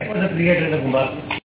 Creator of Kumar? ઘર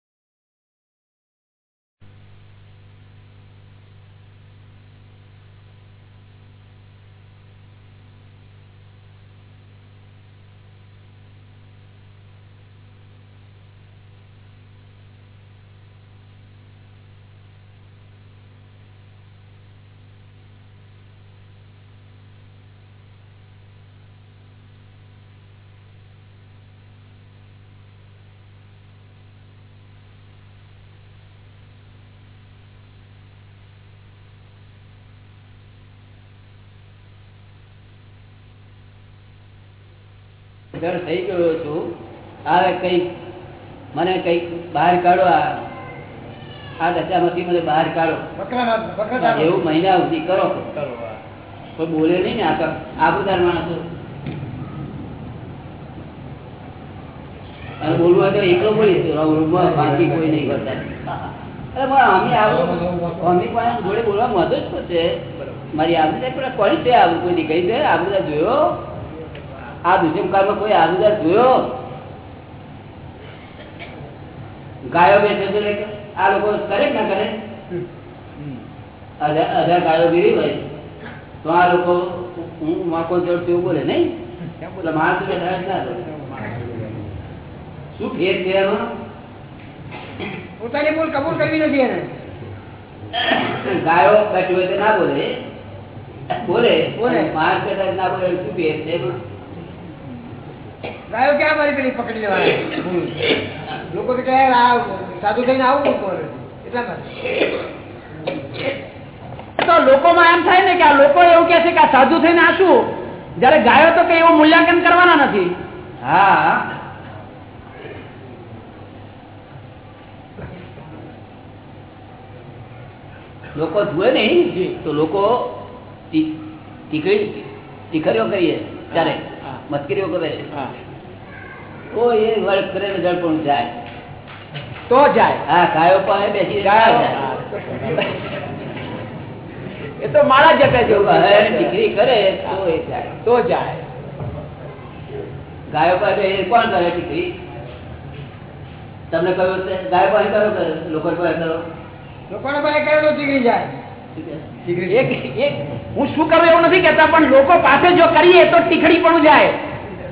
થઈ ગયો છું. હવે કંઈક મને કંઈક બહાર કાઢો આ. આ દશામાંથી મને બહાર કાઢો. એવું મહિના સુધી કરો. કોઈ બોલે નહીં ને આ આબુદાર માણસો અને બોલવું હોય તો એકલો બોલીશ રૂમમાં બાકી કોઈ નહીં કરતા. અરે પણ અમે આવું અમે પણ જોડે બોલવા મદદ જ છે. મારી આબુદાર પણ કોની છે? આવું કોઈ નીકળી છે? આબુદાર જોયો? આ દુષ્મકાળમાં કોઈ આબુદાર જોયો? ગાયો બેસે આ લોકો કરે ના કરે? અઢાર ગાયો બીવી હોય. તો આ લોકો હું માકો જોડ તેવું બોલે નહીં? માણસ ના બોલે. શું ફેર છે પોતાની ભૂલ કબૂલ કરવી નથી એને. ગાયો બેઠી હોય ના બોલે. બોલે. બોલે. માણસ ના બોલે. શું ફેર છે ગાયો ક્યાં મારી પેલી પકડી લેવાના? લોકો તો કહે સાધુ થઈને આવું એટલા માટે. તો લોકોમાં એમ થાય ને કે આ લોકો એવું કે છે કે આ સાધુ થઈને આ શું જયારે ગાયો તો કઈ એવું મૂલ્યાંકન કરવાના નથી. હા. લોકો જુએ નહીં તો લોકો ટી- ટીકડી ટીકરીઓ કરીએ ત્યારે? હા. મસ્કરીઓ કરે? તો એ વર્ગ કરે ને જાય. તો જાય. હા ગાયો પાસે બેસી ગાયો. જાય. એ તો મારા જપે જો જેવું કરે તો એ જાય. તો જાય. ગાયો પાસે એ કોણ કરે ટીકરી તમને કહ્યું ગાયો પાસે કરો કરે લોકો પાસે કરો? લોકોને પાસે કરે તો જાય. એક એક હું શું કરું એવું નથી કેતા પણ લોકો પાસે જો કરીએ તો ટીખડી પણ જાય.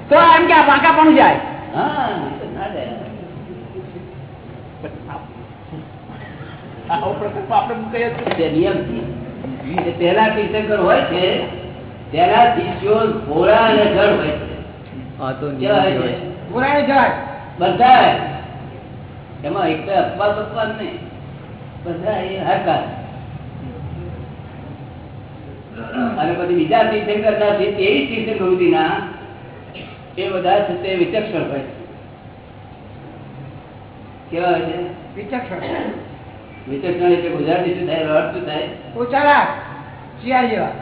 તો એમ કે આ પાકા પણ જાય. હા એ તો ના જાય. આપણે કહીએ તે નિયમથી. એ પહેલા તીર્થંકર હોય છે તેના શિષ્યો ભોળા અને જળ હોય છે. કેવા હોય છે. બધા એમાં એક તો અપવાદ અપવાદ નહીં. બધા એ હરકાર અને પછી બીજા તીર્થંકર ના છે તેવી તીર્થંકર સુધીના એ બધા છે તે વિચક્ષણ હોય. છે કેવા હોય છે? વિચક્ષણ. વિચક્ષણ એટલે ગુજરાતી શું થાય? અર્થ શું થાય? ઉચાળા શિયાળ જેવા.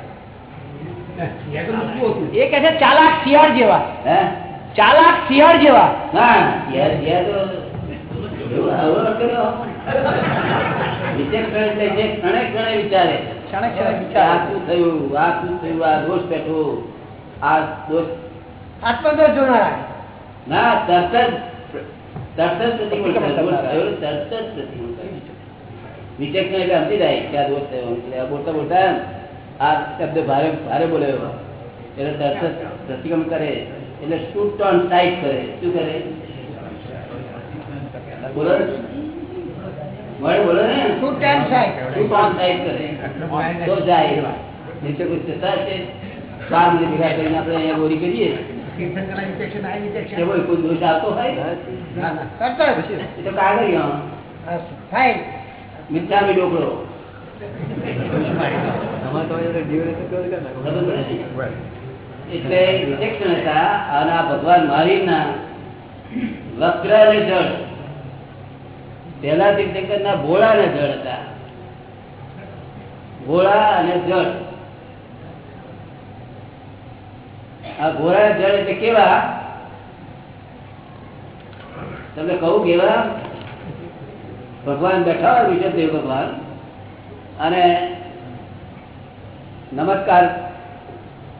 એ કે છે ચાલાક શિયાળ જેવા. હે? ચાલાક શિયાળ જેવા. ના યાર યાર તો એવું આવો ન વિચક્ષણ એટલે જે ક્ષણે ક્ષણે વિચારે. ક્ષણે ક્ષણે આ શું થયું? આ શું થયું? આ દોષ બેઠો આ દોષ આત્મદોષ જોનારા. ના તરત જ તરત જ પ્રતિકૂળ થાય. દોષ થયો ને તરત જ પ્રતિકૂળ થાય. એટલે સમજી જાય કે આ દોષ થયો એટલે બોલતા બોલતા આ શબ્દ ભારે ભારે બોલે એટલે તરત જ પ્રતિક્રમ કરે એટલે શૂટ ઓન ટાઈટ કરે શું કરે? બોલો મળે બોલો ને. ટુ ટેન સાઈડ શૂટ ઓન ટાઈટ કરે? તો જાય. નીચે કોઈ જતા છે બાર મિનિટ ભેગા કરીને આપણે અહીંયા ગોરી કરીએ. એટલે વિચક્ષણ હતા અને આ ભગવાન મહાવીરના વક્ર ને જળ. પેલા તીર્થંકર ના ભોળા ને જળ હતા. ભોળા અને જળ. આ અને જળ એટલે કેવા? તમને કહું કેવા? ભગવાન બેઠા હોય વિષ્ણુદેવ ભગવાન, અને નમસ્કાર,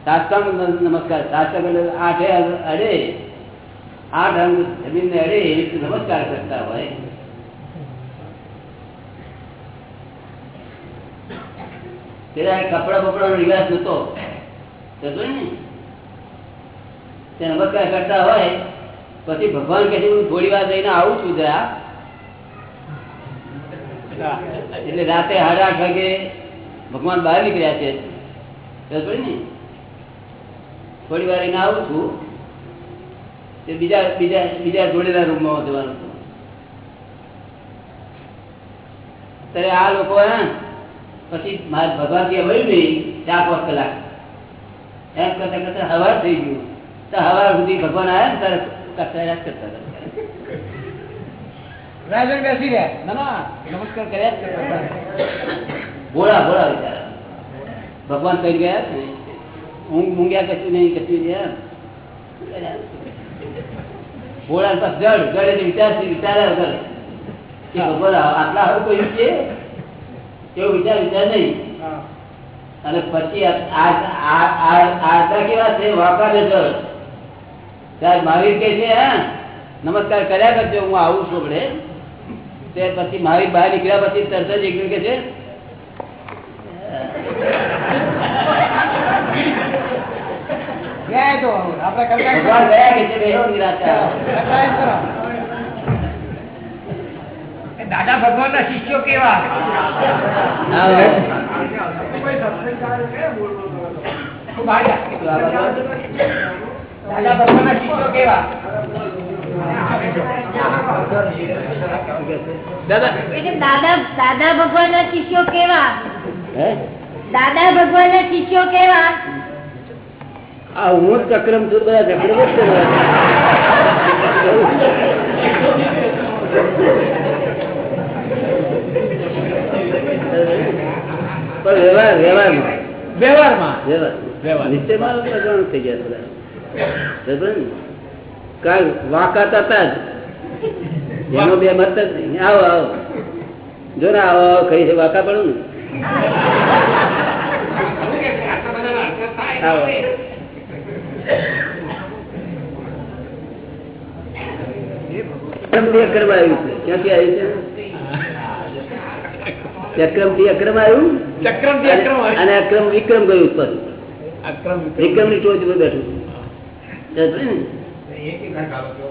સાષ્ટાંગ નમસ્કાર, સાષ્ટાંગ આઠે અડે, આઠ અંગ જમીન ને અડે રીતે નમસ્કાર કરતા હોય. પેલા કપડા બપડા નો રિવાજ નતો. ને? તે નમસ્કાર કરતા હોય, પછી ભગવાન કે હું થોડી વાર જઈને આવું છું જરા. એટલે રાતે સાડા આઠ વાગે ભગવાન બહાર નીકળ્યા છે. ને? થોડી વાર એને આવું છું. તે બીજા બીજા બીજા જોડેલા રૂમમાં જવાનું હતું. ત્યારે આ લોકો હે, પછી ભગવાન કે વળ્યું નહીં ચાર પાંચ કલાક. એમ કરતા કરતા હવાર થઈ ગયું. તો હવાર સુધી ભગવાન આવ્યા ને ત્યારે કચરા કરતા હતા. રાજન બેસી રહ્યા. ના ના નમસ્કાર કર્યા જ કરતા. ભોળા ભોળા વિચારા ભગવાન કરી ગયા જ નહીં. ઊંઘ મૂંગ્યા કશું નહીં કશું ગયા. ભોળા ને પાછું જડ જડ એટલે વિચાર વિચાર્યા વગર કે ભગવાન આટલા હવે કોઈ છે? એવો વિચાર વિચાર નહીં. અને પછી આટલા કેવા છે? વાપરે જળ. ત્યારે મહાવીર કે છે હા નમસ્કાર કર્યા કરજો હું આવું છું આપણે. તે પછી મહાવીર બહાર નીકળ્યા પછી તરત જ એકદમ કે છે દાદા ભગવાન ના શિષ્યો કેવા? આવો. દાદા ભગવાન ના શિષ્યો કેવા? દાદા. ભગવાન ના શિષ્યો કેવા? દાદા ભગવાન ના શિષ્યો કેવા? આ હું ચક્રમ છું બધા ચક્રમ જ વ્યવહાર વ્યવહારમાં. વ્યવહારમાં. વ્યવહાર. વ્યવહાર. નિશ્ચયમાં પ્રકરણ થઈ ગયા બધા. બરાબર ને? કારણ વાંકા તતા જ. એનો બે મત જ નહીં. આવો આવો. જો ને આવો આવો કઈ છે વાંકા પડું ને. આવો. અક્રમ આવ્યું છે. ક્યાંથી આવ્યું છે? અક્રમ આવ્યું? અક્રમ અને અક્રમ વિક્રમ ગયું અક્રમ વિક્રમ. ની ટોચ પર બેઠું?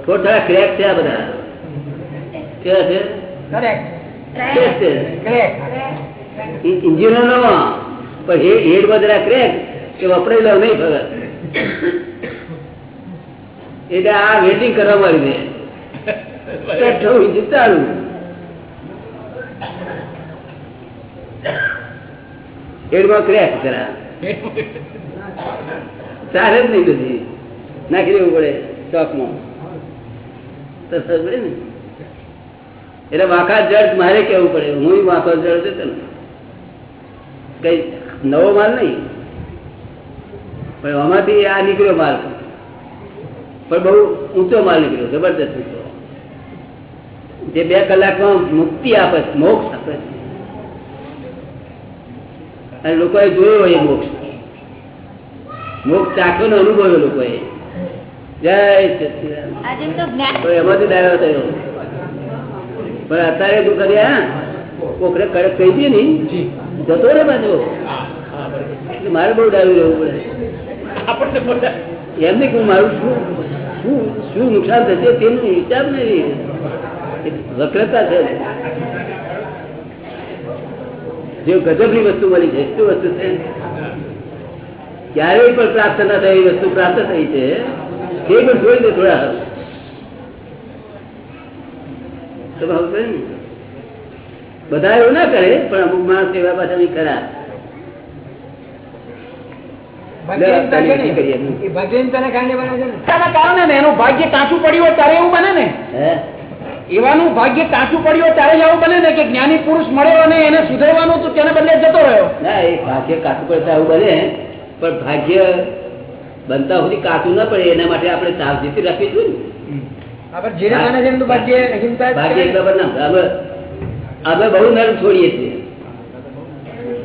થોડા ક્રેક છે આ બધા. કેવા છે? ઇન્જિનો પણ ક્રેક વપરાયેલો નહીં ફરક એટલે આ વેટિંગ કરવા મળી પેટ્રોલ હેડમાં ક્રેક જરા. ચાલે જ નહીં બધી. નાખી દેવું પડે ચોકમાં. ને? એટલે વાંકા જડ મારે કેવું પડે. હું વાંકો જડ છે તને. કઈ નવો માલ નહીં. પણ આમાંથી આ નીકળ્યો માલ. પણ બહુ ઊંચો માલ નીકળ્યો, જબરદસ્ત ઊંચો જે બે કલાકમાં મુક્તિ આપે છે, મોક્ષ આપે છે. અને લોકોએ જોયો હોય મોક્ષ. મોક્ષ ચાખ્યો ને અનુભવ્યો લોકોએ. જય સચિદાનંદ. આજે તો જ્ઞાન તો એમાંથી ડાયો થયો. પણ અત્યારે શું કર્યા કોકરે કડક કહી દે ને? જતો રે બાજુ એટલે મારે બહુ ડાયું રહેવું પડે. આપણને એમ નહીં કે હું મારું શું શું શું નુકસાન થશે તેનું વિચાર નહીં વક્રતા છે. જે ગજબની વસ્તુ મળી છે શું વસ્તુ છે? ક્યારેય પણ પ્રાપ્ત ના થઈ એવી વસ્તુ પ્રાપ્ત થઈ છે. તે પણ જોઈ દે થોડા તમે બધા એવું ના કરે પણ અમુક માણસ એવા પાછા એનું ભાગ્ય કાચું પડ્યું હોય ત્યારે એવું બને ને. એવાનું ભાગ્ય કાચું પડ્યું હોય ત્યારે જ આવું બને ને કે જ્ઞાની પુરુષ મળ્યો અને એને સુધરવાનું તો તેને બદલે જતો રહ્યો. ના એ ભાગ્ય કાચું પડતા એવું બને પણ ભાગ્ય બનતા સુધી કાચું ના પડે એના માટે આપણે સાવચેતી રાખવી જોઈએ અમે બહુ નરમ છોડીએ છીએ.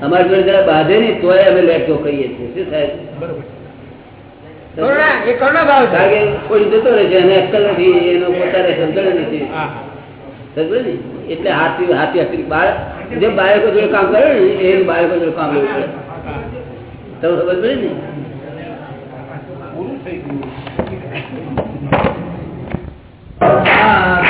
અમારી જોડે જરા બાંધે નહીં તોય અમે છીએ. શું કોઈ જતો રહે છે અને અક્કલ નથી એનો પોતાને સમજણ નથી. ને? એટલે હાથી હાથી હાથી બાળક જે બાળકો જોડે કામ કરે ને એ બાળકો જોડે કામ લેવું પડે. તમે ખબર પડે ને? ભગવાન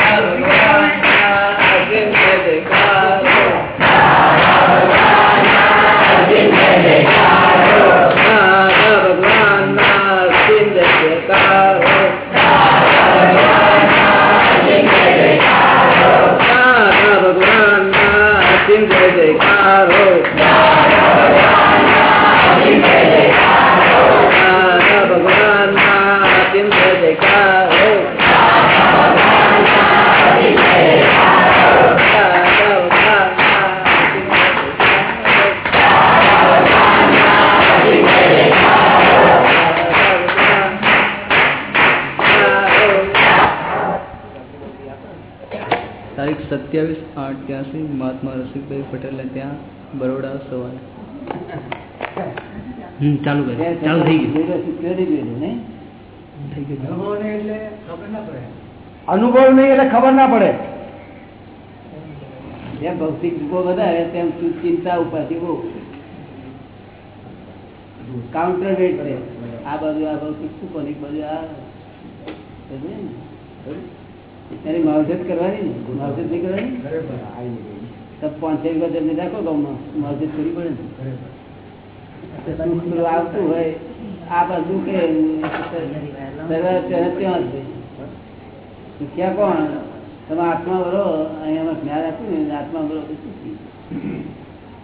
સત્યાવીસ આઠ ત્યાંસી મહાત્મા રસિકભાઈ પટેલને ત્યાં બરોડા સવારે. હમ ચાલુ કરે ચાલુ થઈ ગયું. અનુભવ નહીં એટલે ખબર ના પડે. જેમ ભૌતિક દુઃખો વધારે તેમ ચિંતા ઉપાધિ બહુ. કાઉન્ટર વેટ છે. આ બાજુ આ ભૌતિક સુખો ની બાજુ આ ને? એની માવજત કરવાની ને? માવજત નહીં કરવાની? તો પાંચસો રૂપિયા તમને રાખો ગામમાં માવજત કરવી પડે ને. આવતું હોય આ બાજુ કે ત્યાં જ. સુખ્યા કોણ? તમે આત્મા ભરો અહીંયા જ્ઞાન આપ્યું ને આત્મા ભરો સુખી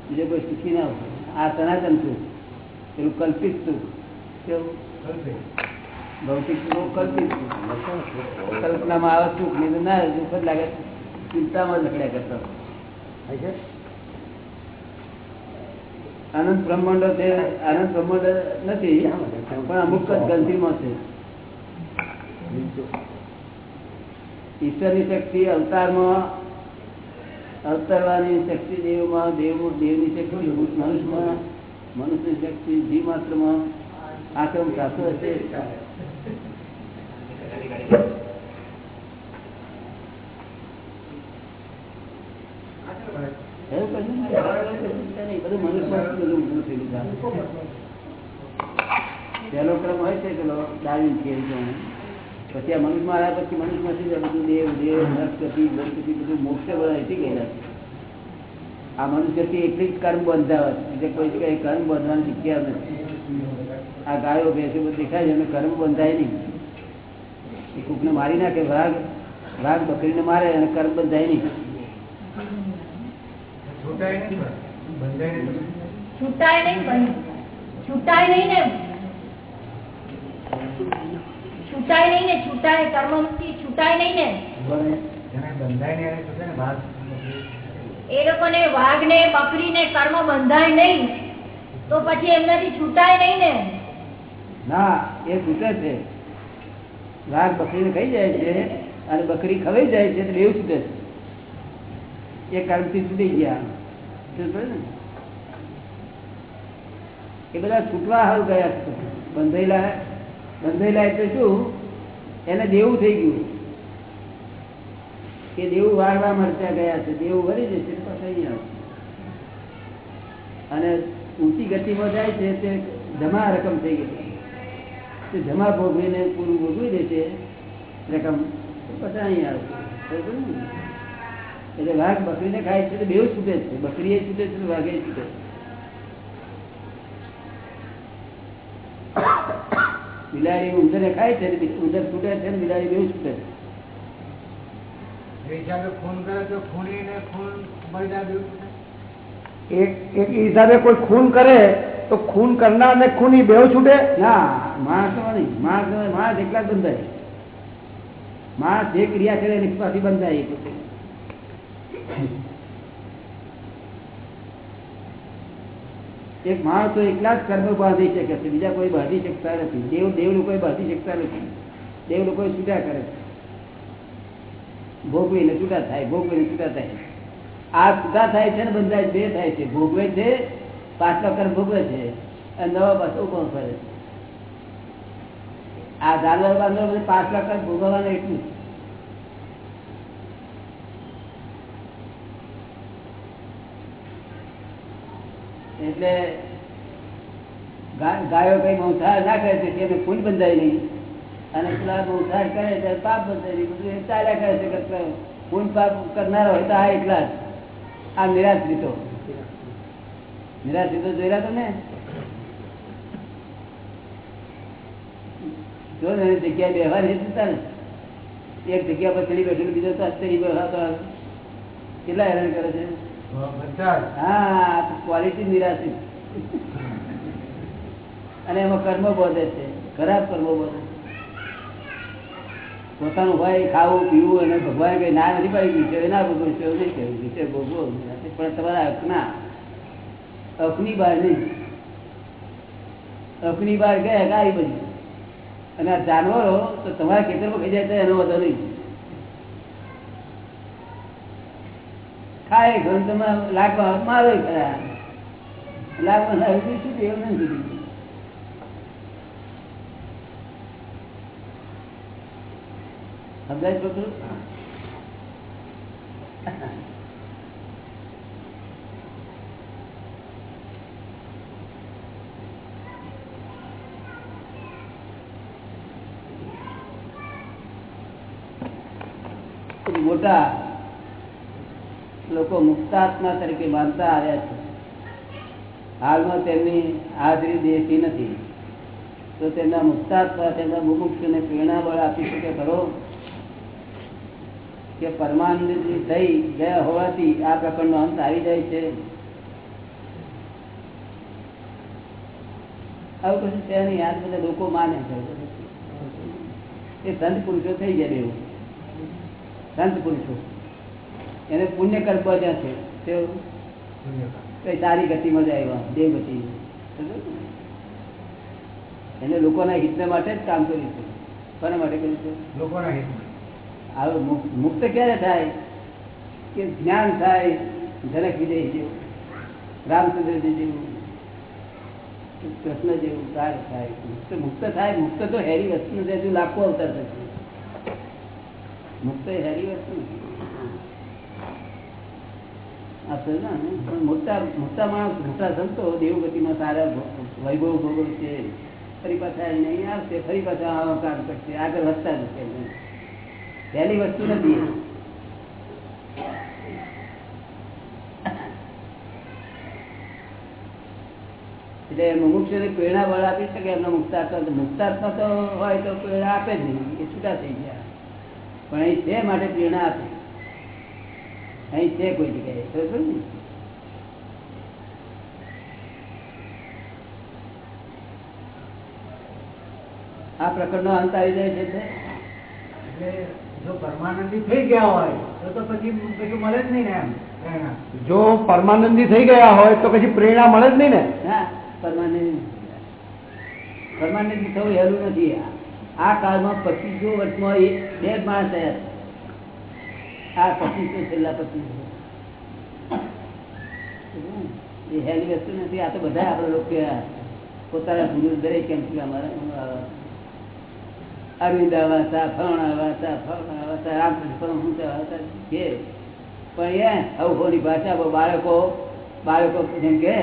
બીજો કોઈ સુખી ના હોય. આ સનાતન સુખ પેલું કલ્પિત સુખ. કેવું? ભૌતિક સુખ કલ્પિત કલ્પનામાં આવે સુખ નહીં ના દુઃખ જ લાગે. ચિંતામાં લખડ્યા કરતા આનંદ બ્રહ્માંડો તે આનંદ બ્રહ્માંડ નથી પણ અમુક જ ગ્રંથિમાં છે. ઈશ્વરની શક્તિ અવતારમાં અવતરવાની શક્તિ દેવમાં દેવ દેવની શક્તિ મનુષ્યમાં મનુષ્યની શક્તિ જીવ માત્રમાં આક્રમ થતો હશે. પહેલો ક્રમ હોય છે પેલો ડાવી પછી આ મનુષ્યમાં આવ્યા પછી મનુષ્યમાંથી બધું દેવ દેવ નરગતિ ગણપતિ બધું મોક્ષ બધા એથી ગયેલા છે. આ મનુષ્યથી એટલી જ કર્મ બંધાવે એટલે કોઈ જગ્યાએ કર્મ બંધવાની શીખ્યા નથી આ ગાયો ભેંસો બધું દેખાય છે, એમને કર્મ બંધાય નહીં એ કોકને મારી નાખે વાઘ વાઘ બકરીને મારે અને કર્મ બંધાય નહીં. છૂટાય નહીં છૂટાય નહીં ને. છૂટાય નહીં ને છૂટાય કર્મમાંથી છૂટાય નહીં ને. એ લોકોને વાઘ ને બકરી ને કર્મ બંધાય નહીં તો પછી એમનાથી છૂટાય નહીં ને. ના એ છૂટે છે. વાઘ બકરીને ખાઈ જાય છે અને બકરી ખવાઈ જાય છે એટલે એવું છૂટે છે એ કર્મથી છૂટી ગયા? એ બધા છૂટવા હાલ ગયા છે. બંધાયેલા બંધાયેલા એટલે શું એને દેવું થઈ ગયું કે દેવું વાળવા મળતા ગયા છે દેવું વળી જશે પછી. અને ઊંચી ગતિમાં જાય છે તે જમા રકમ થઈ ગઈ તે જમા ભોગવીને પૂરું ભોગવી દે છે. રકમ પછી અહીં આવશે ને? એટલે વાઘ બકરીને ખાય છે તો બેવ છૂટે છે. બકરી એ છૂટે છે વાઘે એ છૂટે છે. બિલાડી ઉંદરને ખાય છે ઉંદર છૂટે છે ને બિલાડી બેવ છૂટે છે. કરે તો ખૂણીને ખૂન મળી જાય બેઉ. એક એક હિસાબે કોઈ ખૂન કરે તો ખૂન કરનાર ને ખૂની બેવ છૂટે? ના. માણસો નહીં, માણસ માણસ એકલા જ બંધાય. માણસ જે ક્રિયા કરે એની પાછી બંધાય એક માણસ તો એકલા જ કર્મ બાંધી શકે છે, બીજા કોઈ બાંધી શકતા નથી. દેવ દેવ લોકો બાંધી શકતા નથી. દેવ લોકો છૂટા કરે છે. ભોગવીને છૂટા થાય, ભોગવીને છૂટા થાય. આ છૂટા થાય છે ને બંધાય બે થાય છે. ભોગવે છે, પાછલો કર્મ ભોગવે છે. અને નવા પાછો ઊભો કરે છે. આ જાનવર બાંધવ બધું પાંચ લાખ ભોગવવાનું એટલું એટલે ગાયો કઈ મંસાર ના કરે છે કે ફૂલ બંધાય નહીં. અને પેલા મંસાર કરે ત્યારે પાપ બંધાય નહીં. બધું ચાલ્યા કરે છે ફૂલ પાપ કરનારો હોય તો આ એટલા જ. આ નિરાશ લીધો. નિરાશ રીતો જોયેલા તમે? જો ને એની જગ્યાએ એ જતા ને એક જગ્યા પર ચડી બેઠેલું બીજો તો અત્યારે વ્યવહાર તો કેટલા હેરાન કરે છે? હા ક્વોલિટી નિરાશી. અને એમાં કર્મ બોધે છે ખરાબ કર્મો બોધે પોતાનું હોય ખાવું પીવું અને ભગવાન કઈ ના નથી પાડી વિષય ના ભોગવું છે એવું નહીં કહેવું વિષય ભોગવો? પણ તમારા હકના. હકની બહાર નહીં. હકની બહાર ગયા ગાય બધી અને આ જાનવરો તો તમારા ખેતરમાં ખાઈ જાય એનો વધો નહીં. ખાય ઘણું તમે લાગવા મારો ખરા. લાગવા નથી મોટા લોકો મુક્તાત્મા તરીકે માનતા આવ્યા છે. હાલમાં તેમની હાજરી દેતી નથી. તો તેમના મુક્તાત્મા તેમના મુમુક્ષને પ્રેરણા બળ આપી શકે ખરો? કે પરમાનંદજી થઈ ગયા હોવાથી આ પ્રકરણનો અંત આવી જાય છે? આવું કશું તેની યાદ બધા લોકો માને છે. એ ધન પુરુષો થઈ ગયા એવું સંત પુરુષો. એને પુણ્ય કર્મ જ્યાં છે. તે કઈ સારી ગતિમાં જાય એવા દેવ ગતિ. એને લોકોના હિતને માટે જ કામ કર્યું છે. કોના માટે કર્યું છે? લોકોના હિત હવે મુક્ત ક્યારે થાય? કે જ્ઞાન થાય? જનક વિજય જેવું રામચંદ્રજી જેવું કૃષ્ણ જેવું કાર્ય થાય. મુક્ત મુક્ત થાય મુક્ત તો હેરી વસ્તુ લાખો અવતાર થશે. મુક્ત એ હેરી પણ મોટા મોટા માણસ, મોટા સંતો દેવગતિમાં સારા વૈભવ ભોગવ છે. ફરી પાછા નહીં આવશે, ફરી પાછા આવા કામ કરશે, આગળ વધતા જશે પહેલી વસ્તુ નથી. એટલે મુમુક્ષ પ્રેરણા બળ આપી શકે, એમના મુક્તાત્મા મુક્તાત્મા તો હોય તો પ્રેરણા આપે જ નહીં, એ છૂટા થઈ ગયા. પણ અહીં છે માટે પ્રેરણા આપે. અહીં છે કોઈ જગ્યાએ આ પ્રકરણનો અંત આવી જાય છે એટલે? જો પરમાનંદી થઈ ગયા હોય તો તો પછી કશું મળે જ નહીં ને એમ પ્રેરણા. જો પરમાનંદી થઈ ગયા હોય તો પછી પ્રેરણા મળે જ નહીં ને? હા પરમાનંદી પરમાનંદી થવું હેલું નથી આ. કાળમાં પચીસો વર્ષમાં બે જ માણસ થયા આ પચીસો છેલ્લા પચીસો. એ હેલી વસ્તુ નથી, આ તો બધા આપણે લોકો પોતાના ગુરુ દરેક એમ છે અમારા અરવિંદ આવાતા ફરણા આવાતા ફરણા આવાતા રામકૃષ્ણ હું વાસા છે. પણ એ અવખોની ભાષા બાળકો બાળકો જેમ કે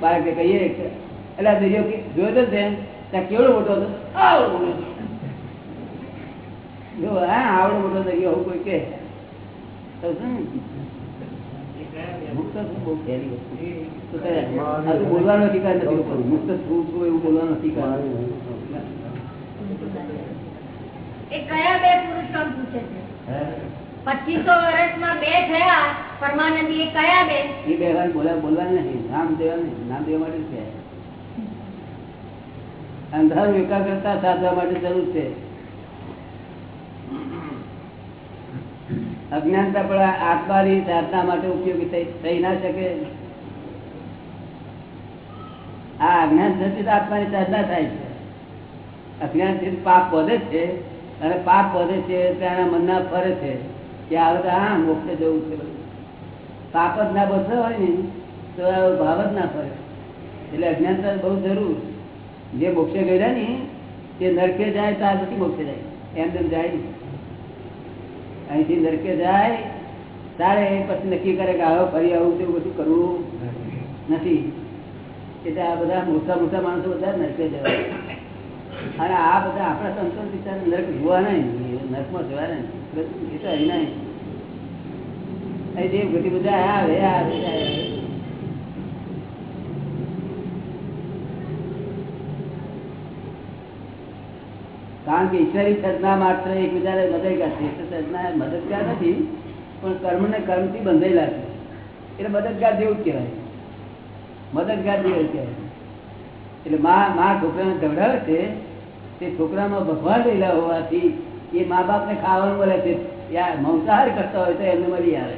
બાળકને કહીએ એટલે જોયો તો તેમ? ત્યાં કેવડો મોટો હતો? આવડો મોટો. જો હા આવડો મોટો દરિયો આવું કોઈ કે તો શું? મુક્ત થવું બહુ સહેલી વસ્તુ છે. તો તે- આ તો બોલવાનો અધિકાર નથી લોકોને. મુક્ત થવું છું એવું બોલવાનો અધિકાર નથી. એ કયા બે પુરુષોત્તમ પૂછે છે હે? પચીસો વર્ષમાં બે થયા પરમાનંદી એ કયા બે એ બે વાર બોલા બોલવાનું નહીં નામ દેવા નહીં નામ દેવા માટે છે અંધારું એકાગ્રતા સાધવા માટે જરૂર છે અજ્ઞાનતા પણ આત્માની સાધના માટે ઉપયોગી થઈ ના શકે. આ અજ્ઞાન થતી આત્માની સાધના થાય છે. અજ્ઞાનથી પાપ વધે છે. અને પાપ વધે છે ત્યાંના મનના ફરે છે. કે તો હા, મોક્ષે જવું છે પાપ જ ના બધો હોય ને, તો ભાવ જ ના ફરે. એટલે અજ્ઞાનતા બહુ જરૂર. જે મોક્ષે ગયા ને, તે નરકે જાય ત્યાર પછી મોક્ષે જાય. એમ તેમ જાય નહીં. અહીંથી નરકે જાય, તારે પછી નક્કી કરે કે આવો ફરી આવું તેવું બધું કરવું નથી. એટલે આ બધા મોટા મોટા માણસો બધા નરકે જવાય. અને આ બધા આપણા સંતો વિચાર નર્ક જોવા નહીં નર્કમાં જોવા નહીં, એ તો અહીં નહીં અહીં જે બધી બધા આવે આવે આવે. કારણ કે ઈશ્વરી સર્જના માત્ર એકબીજાને છે એટલે સદના મદદગાર નથી, પણ કર્મને કર્મથી બંધાયેલા છે. એટલે મદદગાર જેવું જ કહેવાય. મદદગાર જેવું કહેવાય. એટલે મા મા છોકરાને ધવડાવે છે, તે છોકરામાં ભગવાન રહેલા હોવાથી એ મા બાપને ખાવાનું મળે છે. મંસાહાર કરતા હોય તો એમને મળી આવે.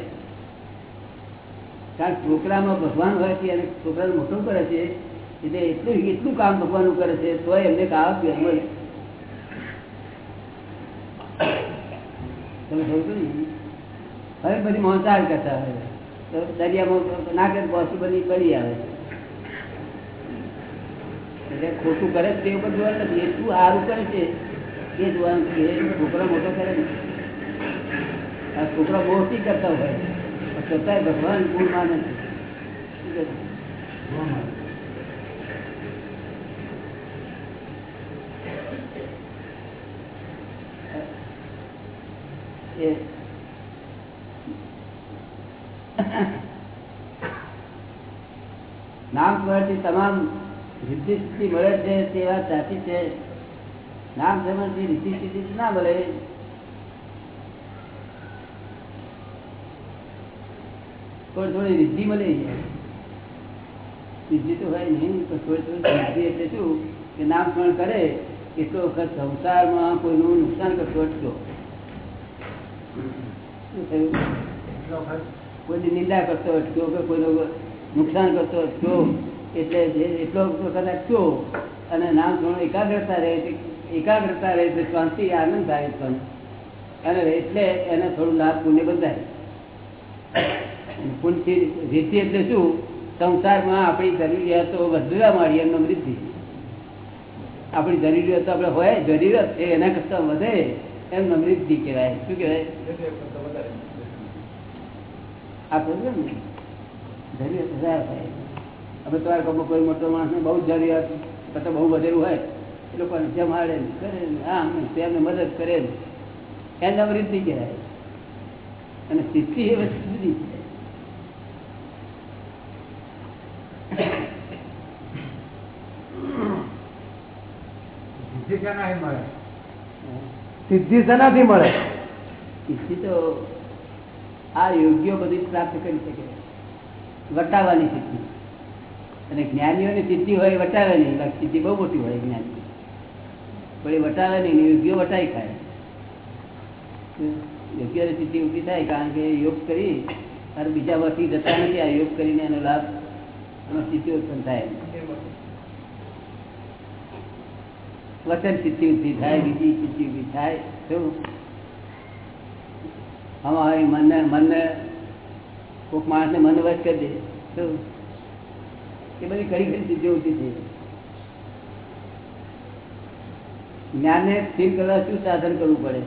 કારણ છોકરામાં ભગવાન હોય છે અને છોકરાને મોટું કરે છે, એટલે એટલું એટલું કામ ભગવાનનું કરે છે, તો એમને ખાવા મળે. તમે સમજો ને? હવે બધી મોહનતાળ કરતા હોય. દરિયામાં નાખે પોસિબલ પડી આવે એટલે ખોટું કરે તે ઉપર જોવાનું નથી. એ શું સારું કરે છે? એ જોવાનું છે છોકરો મોટો કરે ને. આ છોકરા મોટી કરતા હોય. છતાંય ભગવાન ગુણ માને છે શું કહે છે? એ નામ સ્મરણથી તમામ સિદ્ધિ સ્થિતિ મળે છે તેવા સાચી છે. નામ સ્મરણથી રીતિ સ્થિતિ ના મળે. થોડી થોડી રિદ્ધિ મળે સિદ્ધિ તો હોય નહીં, પણ થોડી થોડી સિદ્ધિ એટલે શું? કે નામ સ્મરણ કરે, એટલો વખત સંસારમાં કોઈનું નુકસાન કરતો અટક્યો કોઈની નિંદા કરતો અટક્યો કે કોઈનું નુકસાન કરતો અટક્યો એટલે એટલો વખત અટક્યો અને નામ થોડું એકાગ્રતા રહે એકાગ્રતા રહે છે, શાંતિ, આનંદ થાય પણ. અને એટલે એને થોડું લાભ પુણ્ય બંધાય. પુણ્યથી રીતિ એટલે શું? સંસારમાં આપણી જરૂરિયાતો વધવા મળી એમનો વૃદ્ધિ. આપણી જરૂરિયાતો આપણે હોય જરૂરિયાત એના કરતા વધે. એમ નમૃદ્ધિ કહેવાય. શું કહેવાય? આ સમજો ને? જરૂરિયાત વધારે થાય. હવે તમારા ગામમાં કોઈ મોટો માણસને બહુ જરૂરિયાત કરતા બહુ વધેલું હોય. એ લોકોને જમાડે ને કરે ને આમ તેમને મદદ કરે ને અમૃદ્ધિ કહેવાય. અને સિદ્ધિ એ વસ્તુ જુદી છે સિદ્ધિ શેનાથી મળે? સિદ્ધિ તો આ યોગ્ય બધી પ્રાપ્ત કરી શકે. વટાવવાની સિદ્ધિ. અને જ્ઞાનીઓની સિદ્ધિ હોય વટાવે નહીં સિદ્ધિ બહુ મોટી હોય જ્ઞાની પણ એ વટાવે નહીં યોગ્ય વટાઈ ખાય. યોગ્ય સિદ્ધિ ઊભી થાય કારણ કે યોગ કરી અને બીજા વર્ષથી જતા નથી, આ યોગ કરીને એનો લાભ એમાં સિદ્ધિ ઉત્પન્ન થાય. વચન ચિત્તી ઊભી થાય બીજી ચિત્તી ઊભી થાય, શું? અમારી મનને મનને કોઈક માણસને મન વચ કરી દે, શું? એ બધી ઘણી ઘણી સિદ્ધિઓ ઊભી થઈ જ્ઞાનને સ્થિર કરવા શું સાધન કરવું પડે?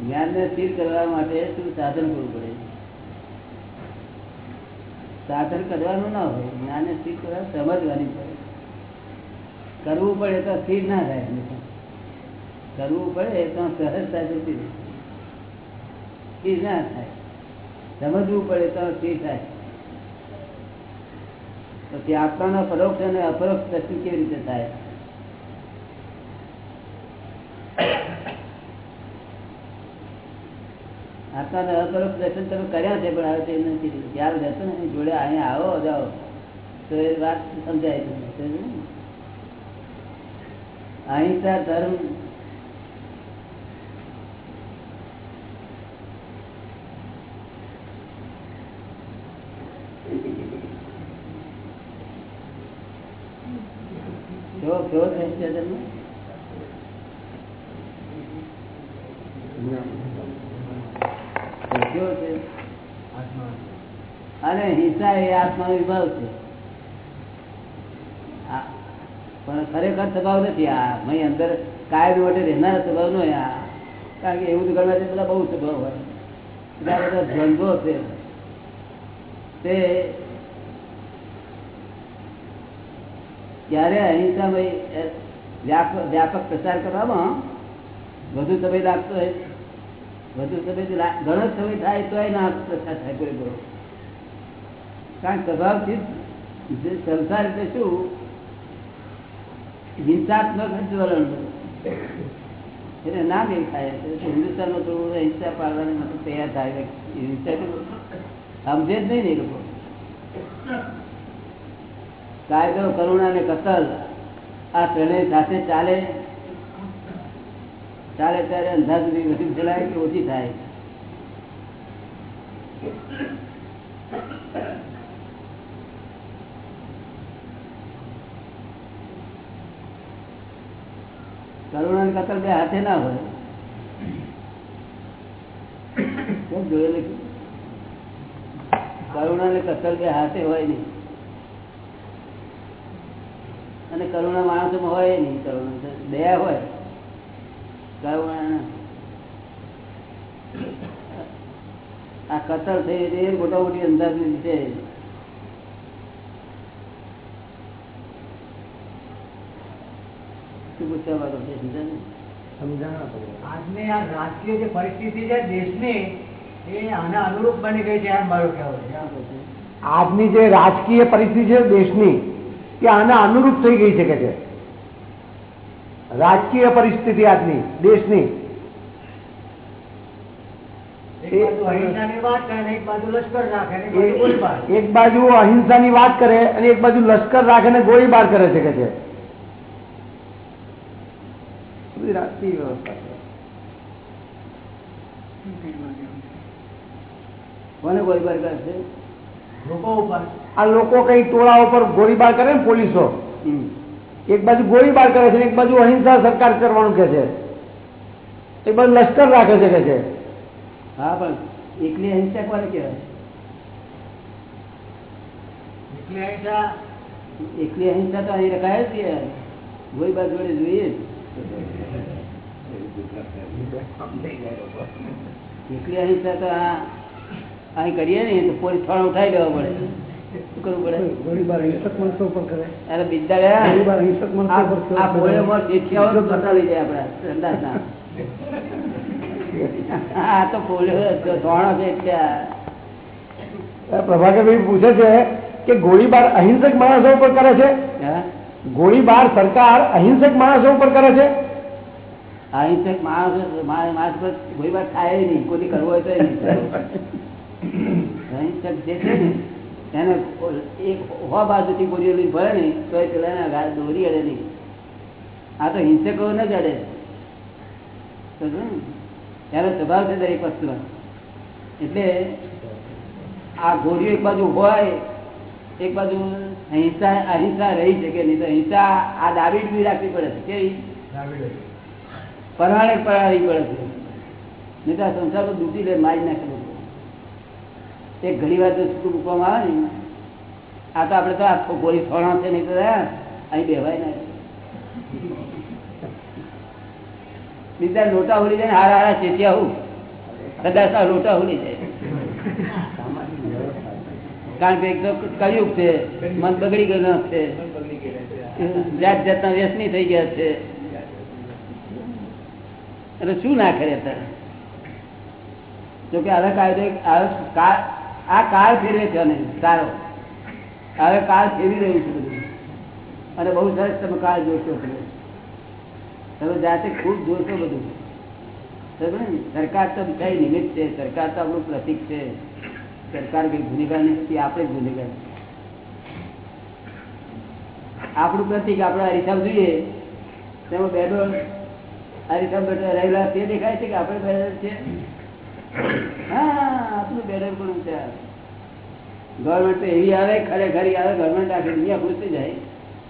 જ્ઞાનને સ્થિર કરવા માટે શું સાધન કરવું પડે? સાધન કરવાનું ના હોય, જ્ઞાનને સ્થિર કરવા સમજવાની પડે. કરવું પડે તો સ્થિર ના થાય કરવું પડે તો સહજતાથી ના થાય. સમજવું પડે તો સ્થિર થાય. પછી આપવાનો પરોક્ષ અને અપરોક્ષ દર્શન કેવી રીતે થાય? આત્માનો અપરોક્ષ દર્શન તમે કર્યા છે, પણ હવે તે નથી ત્યારે જશો ને જોડે અહીંયા આવો, જાઓ. તો એ વાત સમજાય તમને? અહિંસા ધર્મ. કેવો કેવો છે ધર્મ કેવો છે. અને હિંસા એ આત્મા વિભાવ છે આ- પણ ખરેખર સ્વભાવ નથી આ. મય અંદર કાયમ માટે રહેનારા સ્વભાવ નો આ. કારણ કે એવું તો ગણવા બધા બહુ સ્વભાવ હોય. બધા બધા દ્વંદ્વો છે. તે ત્યારે અહિંસામય વ્યાપક પ્રચાર કરવામાં વધુ સમય લાગતો હોય. વધુ સમય ઘણો સમય થાય તો ના પ્રચાર થાય પૂરેપૂરો કારણ સ્વભાવથી સંસાર એટલે શું હિંસાત્મક વલણ એટલે ના દેખાય. હિન્દુસ્તાનમાં થોડું હિંસા પાડવાની મતલબ તૈયાર થાય હિંસા સમજે જ નહીં ને લોકો. કાયદો, કરુણા ને કતલ આ ત્રણેય સાથે ચાલે. ચાલે ત્યારે અંધાર સુધી વધુ ચલાય કે ઓછી થાય? કરુણા ને કતલ બે હાથે ના હોય. કેમ જોયેલું? કરુણા ને કતલ બે હાથે હોય નહીં. અને કરુણા માણસમાં હોય નહીં કરુણા. દયા હોય. કરુણા આ કતલ થઈ એ મોટા મોટી અંદાજ છે સમજાય ને? જે પરિસ્થિતિ છે દેશની એ આના અનુરૂપ બની ગઈ છે એમ મારું કહેવું છે. આજની જે રાજકીય પરિસ્થિતિ છે દેશની એ આના અનુરૂપ થઈ ગઈ છે કે છે? રાજકીય પરિસ્થિતિ આજની દેશની. એક બાજુ અહિંસાની વાત કરે એક બાજુ લશ્કર રાખે એક બાજુ ગોળીબાર. એ- એક બાજુ અહિંસાની વાત કરે અને એક બાજુ લશ્કર રાખે ને ગોળીબાર કરે છે કે છે? બધી રાજકીય વ્યવસ્થા છે કોને ગોળીબાર કરે છે લોકો ઉપર આ લોકો કઈ ટોળા ઉપર ગોળીબાર કરે ને પોલીસો હમ. એક બાજુ ગોળીબાર કરે છે ને એક બાજુ અહિંસા સરકાર કરવાનું કે છે એક બાજુ લશ્કર રાખે છે કે છે હા પણ એકલી અહિંસા કોને કહેવાય એટલે અહિંસા એકલી અહિંસા તો અહીં રખાય જ છે ગોળીબાર જોડે જોઈએ જ. એકલી અહિંસા તો અહીં કરીએ ને તો પોલીસ ફળ ઉઠાવી દેવા પડે શું કરવું પડે ગોળીબાર હિંસક માણસો ઉપર કરે અરે બિદ્દા ગયા ગોળીબાર હિંસક માણસો ઉપર આ- આ ભોળે મોર ચીઠિયાઓ જ બતાવી દે આપડા સંદાસના. આ તો ભોળ્યો ધોણો છે એટલે આ. પૂછે છે કે ગોળીબાર અહિંસક માણસો ઉપર કરે છે? ગોળીબાર સરકાર અહિંસક માણસો ઉપર કરે છે? અહિંસક માણસ માણસ પર ગોળીબાર થાય નહીં. કોઈ કરવો હોય તો અહિંસક જે છે ને, એને એક હો બાજુથી ગોળી ભરે નહીં તો એ પેલા ગાળ દોરી અડે નહીં. આ તો હિંસકો ન અડે. ત્યારે સ્વભાવ છે દરેક વસ્તુનો. એટલે આ ગોળીઓ એક બાજુ હોય, એક બાજુ અહિંસા અહિંસા રહી શકે નહીં તો અહિંસા આ દાબી બી રાખવી પડે છે. કેવી? પરવાણે પરાણી પડે છે. નહીં તો આ સંસારમાં દૂધી લે મારી નાખે લોકો એક ઘણી વાર તો છૂટું મૂકવામાં આવે ને આ તો આપણે તો આ ગોળી થોડા છે નહીં તો અહીં બેવાય ના. બીજા લોટા હોલી જાય ને હારા હારા ચેતિયા હું. કદાચ લોટા હોલી જાય. કારણ કે એક તો કળિયુગ છે, મન બગડી ગયેલો છે. જાત જાતના વ્યસની થઈ ગયા છે. એટલે શું ના કરે અત્યારે? જોકે હવે કાયદો આ કાળ ફેરવે છે અને સારો. હવે કાળ ફેરવી રહ્યું છે બધું. અને બહુ સરસ તમે કાળ જોશો તમે જાતે ખૂબ જોશો બધું. સરકાર તો કઈ નિમિત્ત છે. સરકાર તો આપણું પ્રતિક છે. સરકાર કઈ ગુનેગાર નથી આપણે જ ગુનેગાર. આપણું પ્રતિક આપણે હરિસાબ જોઈએ. તેમાં બેડો હરિસાબ બેઠા રહેલા તે દેખાય છે કે આપણે બેડર છે? હા, આપણું બેડર પણ છે. ગવર્મેન્ટ તો એવી આવે, ખરેખર આવે ગવર્મેન્ટ આખી દુનિયા ખુશ થઈ જાય.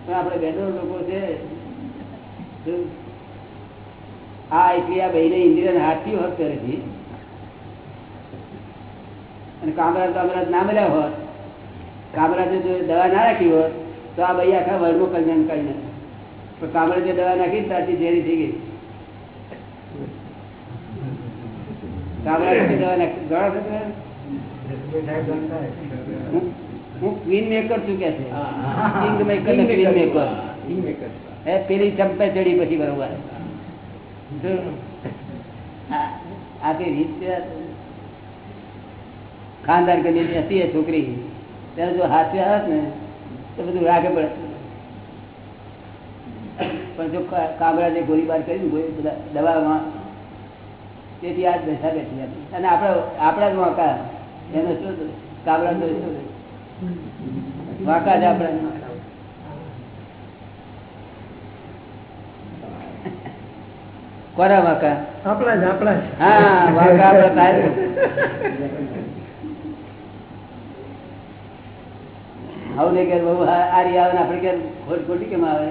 પણ આપણે બેડર લોકો છે આ એટલી આ બહેને ઇન્દિરાને હાથથી હોત કરે છે. અને કામરાજ કામરાજ ના મળ્યા હોત કામરાજે જો દવા ના રાખી હોત તો આ ભાઈ આખા વર્ગનું કલ્યાણ કરી નાખે. પણ કામરાજે દવા નાખી ત્યાંથી ઝેરી થઈ ગઈ. હું- ક્વીન મેકર છું કે છે? પેલી ચંપે ચડી પછી બરોબર. જો, આ- આ કઈ રીત? ખાનદાર કરી હતી એ છોકરી. ત્યારે જો હાથે હાથ ને તો બધું રાખે પડે. પણ જો કાગડા જે ગોળીબાર કરી ને બધા દવામાં તેથી આ દશા બેઠી હતી. અને આપણા આપણા જ વાંકા. એનો શું કાગડા તો શું વાંકા જ આપણા કોના વાંકા? આપણા જ આપણા હા વાંકા આપણા થાય ને કે બહુ આરી આવે ને આપણે કે ખોટ ખોટી કેમ આવે?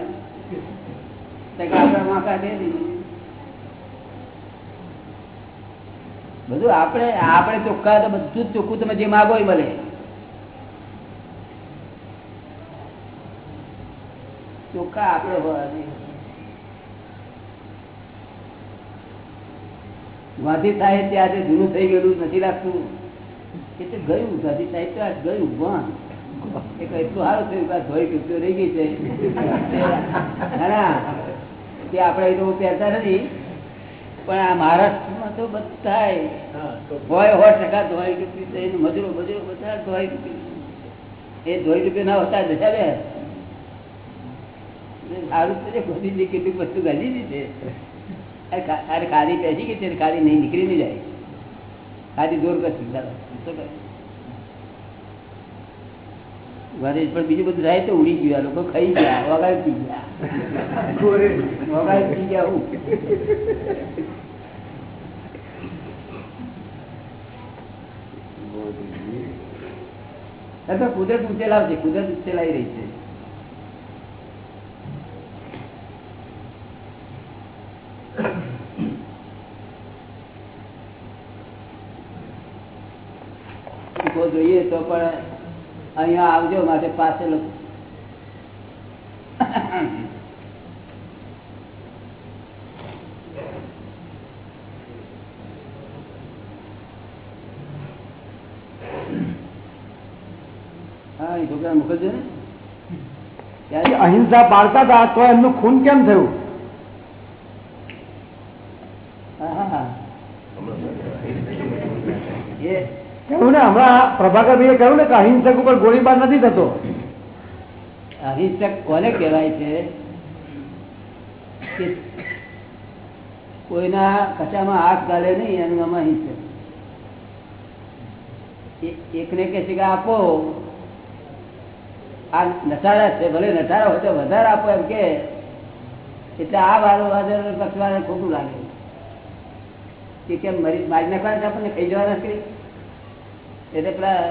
બધું આપણે આપણે ચોખ્ખા તો બધું જ ચોખ્ખું તમે જે માગો એ મળે. ચોખ્ખા આપણે હોવા ગાંધી સાહેબ આજે જૂનું થઈ ગયેલું નથી લાગતું. એટલે ગયું ગાંધી સાહેબ તો આજ ગયું વાહ પણ આ મહારાષ્ટ્રમાં તો બધા હોય સો ટકા ધોઈ છે મજૂરો મજૂરો બધા ધોઈ ટૂંકી એ ધોઈ ટૂંકી ના હોતા જશા બે સારું છે મોદીજી કેટલું વસ્તુ ગાલી દીધી અરે ખા- અરે ખાદી પહેરી ગઈ છે ખાદી નહીં નીકળી નહીં જાય. ખાદી જોર કરશે ચાલો. શું કરે? ઘરે પણ બીજું બધું થાય તો ઉડી ગયું લોકો ખાઈ ગયા વગાડી પી ગયા. વગાડી પી ગયા કુદરત ઉચેલાવશે કુદરત ઉચેલાઈ રહી છે. જોઈએ તો પણ અહીંયા આવજો માટે પાસે છોકરા મોકલજો ને. અહિંસા પાળતા હતા, તો એમનું ખૂન કેમ થયું હા, હા, હા. એ કહ્યું ને હમણાં પ્રભાકરભાઈએ કહ્યું ને કે અહિંસક ઉપર ગોળીબાર નથી થતો. અહિંસક કોને કહેવાય છે? કે કોઈના કચામાં હાથ ગાલે નહીં, એનું નામ અહિંસક. એકને કહે છે કે આપો. આ નટારા છે, ભલે નટારા હોય તો વધારે આપો એમ કે. એટલે આ વારો વાદર પક્ષવાને ખોટું લાગે. કે કેમ મરી, મારી નાખવાના આપણને? ખાઈ જવાના છે? એટલે પેલા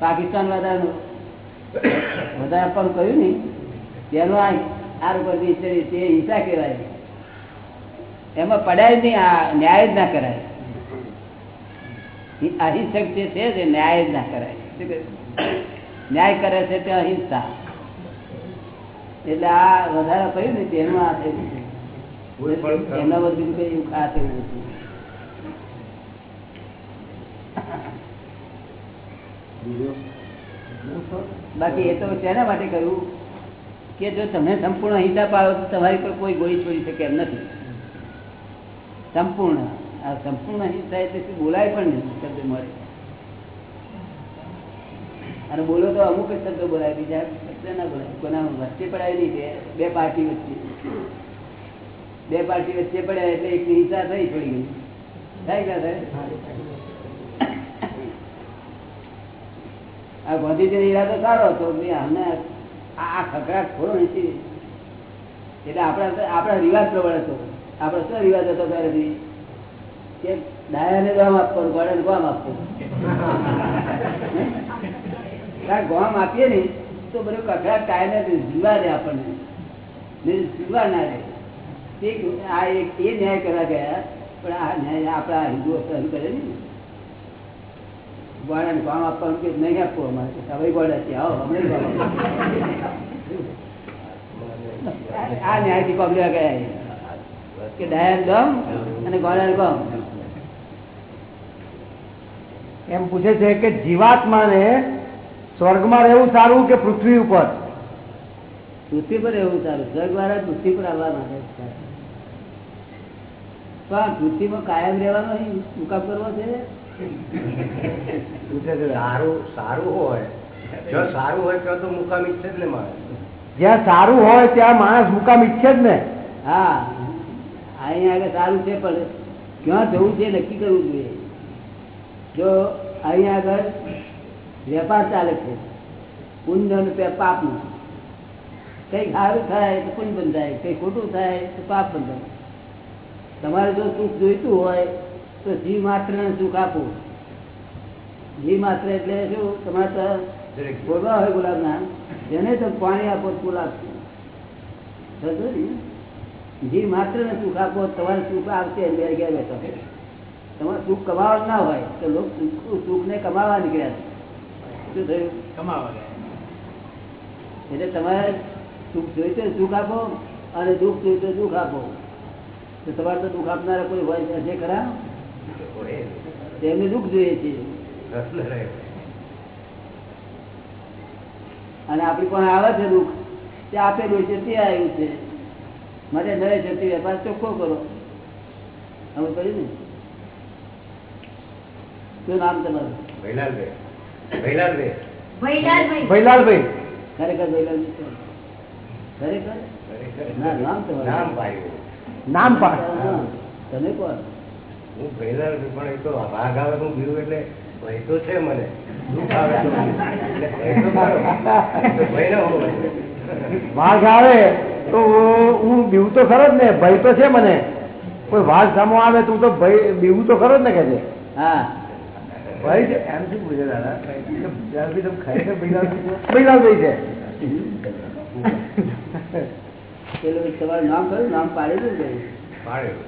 પાકિસ્તાન વાળાનું વધારે આપવાનું કહ્યું ને તેનો આ આ ઉપર તે હિંસા કહેવાય. એમાં પડાય નહીં આ ન્યાય જ ના કરાય. અહિંસક જે છે તે ન્યાય જ ના કરાય. ન્યાય કરે છે તે અહિંસા. એટલે આ વધારે કહ્યું ને તેનું આ થયું એના એમના બધું કઈ આ થયું હતું બાકી એ તો તેના માટે કહ્યું? કે જો તમે સંપૂર્ણ અહિંસા પાડો તો તમારી પર કોઈ ગોળી છોડી શકે એમ નથી. સંપૂર્ણ. આ સંપૂર્ણ અહિંસા એટલે બોલાય પણ નહીં શબ્દ મળે. અને બોલો તો અમુક જ શબ્દો બોલાય બીજા શબ્દ ના બોલાય. કોના વચ્ચે પડાય નહીં બે બે પાર્ટી વચ્ચે. બે પાર્ટી વચ્ચે પડ્યા એટલે એક હિંસા થઈ થોડી ગઈ. થાય કે આ ગાંધીજીનો ઈરાદો સારો હતો અમને આ ખકડાટ ખોડો નથી એટલે આપણા આપણા રિવાજ પ્રબળ હતો આપણો શું રિવાજ હતો ત્યારેથી કે ડાયાને ગામ આપવાનું ગોળાને ગામ આપવું ગામ આપીએ ને, તો બધું કકડાટ કાયને જીવા દે આપણને. જીવા ના દે. આ એક એ ન્યાય કરવા ગયા, પણ આ ન્યાય આપણા હિન્દુઓ સહન કરે ને ગોળાને કામ આપવાનું કે નહીં આપવું અમારે હવે ગોળા છે આવો હમણાં જ કામ આપો. આ ન્યાયથી કોબલ્યા ગયા કે ડાયન ગમ અને ગોળાને ગમ. એમ પૂછે છે કે જીવાત્માને સ્વર્ગમાં રહેવું સારું કે પૃથ્વી ઉપર? પૃથ્વી પર એવું સારું. સ્વર્ગ વાળા પૃથ્વી પર આવવા છે. પણ પૃથ્વીમાં કાયમ રહેવાનો અહીં મુકામ કરવો છે? સારું સારું હોય. જો સારું હોય તો તો મુકામ ઈચ્છે જ ને મારે જ્યાં સારું હોય ત્યાં માણસ મુકામ ઈચ્છે જ ને. હા. અહીંયા આગળ સારું છે પણ ક્યાં જવું છે નક્કી કરવું જોઈએ. જો અહીંયા આગળ વેપાર ચાલે છે પુણ્ય અને પે- પાપનો. કંઈક સારું થાય તો પુણ્ય બંધાય કંઈ ખોટું થાય તો પાપ બંધાય. તમારે જો સુખ જોઈતું હોય તો જીવ માત્ર ને સુખ આપો. જીવ માત્ર એટલે શું? તમારે બોલવા હોય હોય ગુલાબના એને તો પાણી આપો આપશે જીવ માત્ર ને? સુખ આપો તમારે સુખ આવશે બે તમારે સુખ કમાવા ના હોય તો લોકો સુખ ને કમાવા નીકળ્યા છે. શું થયું? કમાવા એટલે તમારે સુખ જોઈતું સુખ આપો અને દુઃખ જોઈતું દુઃખ આપો. તો તમારે તો દુઃખ આપનારા કોઈ હોય છે ખરા? એમને દુઃખ જોઈએ છે. અને આપણી પણ આવે છે દુઃખ તે આપેલું છે તે આવ્યું છે. મને નરે જતી વેપાર ચોખ્ખો કરો. હવે કર્યું ને? શું નામ તમારું? ભૈલાલભાઈ. ભૈલાલભાઈ. ભૈલાલભાઈ. ભૈલાલભાઈ. ખરેખર ભાઈ ખરેખર? ના નામ તમારું. નામ પાડ્યું. નામ પાડ હા. તમે કોણ? હું ભૈલાલભાઈ પણ એ તો વાઘ આવે હું બીવું એટલે ભય તો છે મને. દુઃખ આવે. તો. વાઘ આવે તો હું બીવું તો ખરો જ ને ભય તો છે મને. કોઈ વાઘ સામો આવે તો તો ભય બીવું તો ખરો જ ને કે છે? હા. ભાઈ છે? એમ શું પૂછે દાદા? ભૈલાલભાઈ તમે ભૈલાલભાઈ છો? ભૈલાલભાઈ છે. પેલું તમારું નામ કયું? નામ પાડેલું પાડેલું.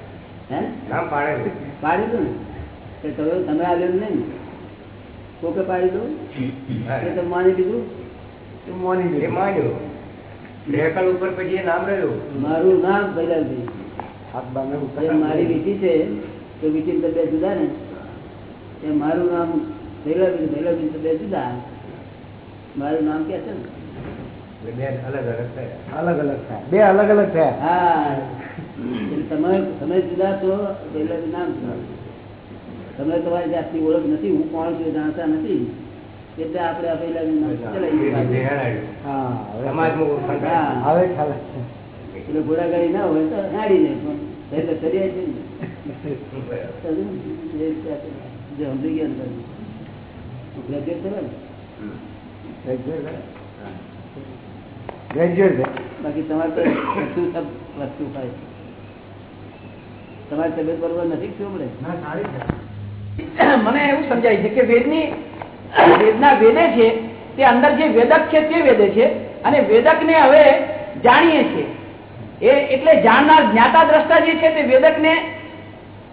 પાડેલું પાડેલું ને. તમે તમે આવેલું નહીં. ને? કોકે પાડી દો. એ તમે માની લીધું? એ મોની એ લીધું. માન્યું. રેકલ ઉપર પછી નામ રહ્યું. મારું નામ ભૈલાલભાઈ હાથ બાંધે. ઉપર. જે મારી વીટી છે તો વીટી તો બે જુદા ને. એ મારું નામ ભૈલાલભાઈ ભૈલાલભાઈ તો બે જુદા. મારું નામ કે છે ને? બે અલગ અલગ થયા. અલગ અલગ થાય. બે અલગ અલગ થયા. હા. તમે તમે જુદા છો ભૈલાલભાઈ નામ તમે તમારી જાતની ઓળખ નથી હું કોણ છું જાણતા નથી. એટલે આપણે આ થાય. એટલે ગોળાગાડી ના હોય તો હાડી નહીં. પણ ને એ જે સમજી ગયા ગ્રેજ્યુએટ થયા ને ગ્રેજ્યુએટ ગ્રેજ્યુએટ બાકી તમારે શું વસ્તુ સબ વસ્તુ ખાય તમારી તબિયત બરોબર નથી શું મને એવું સમજાય છે કે વેદની વેદના વેદે છે તે અંદર જે વેદક છે તે વેદે છે અને વેદકને હવે જાણીએ છીએ. એ એટલે જાણનાર જ્ઞાતા દ્રષ્ટા જે છે તે વેદકને